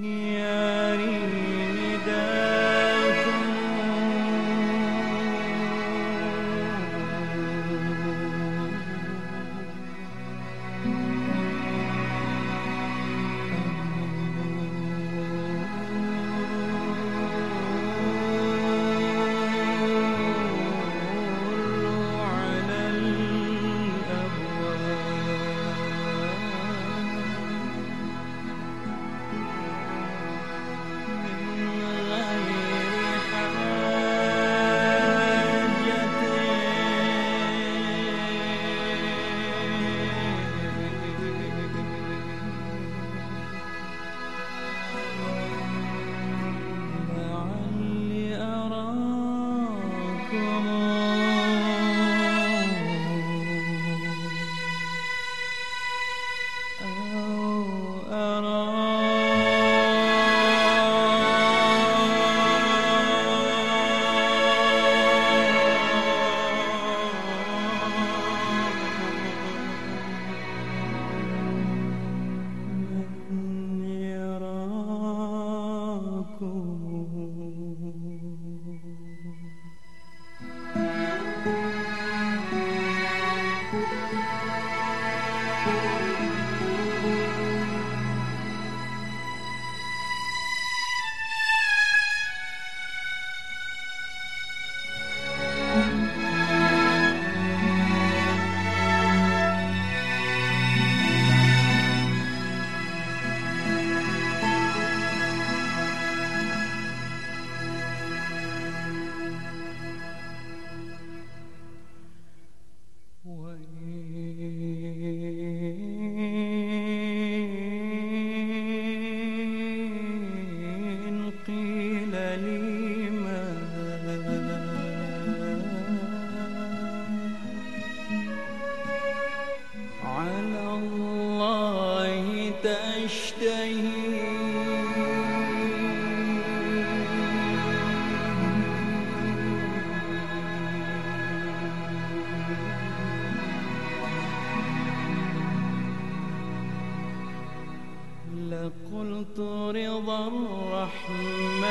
see. لقلت رضا الرحمن.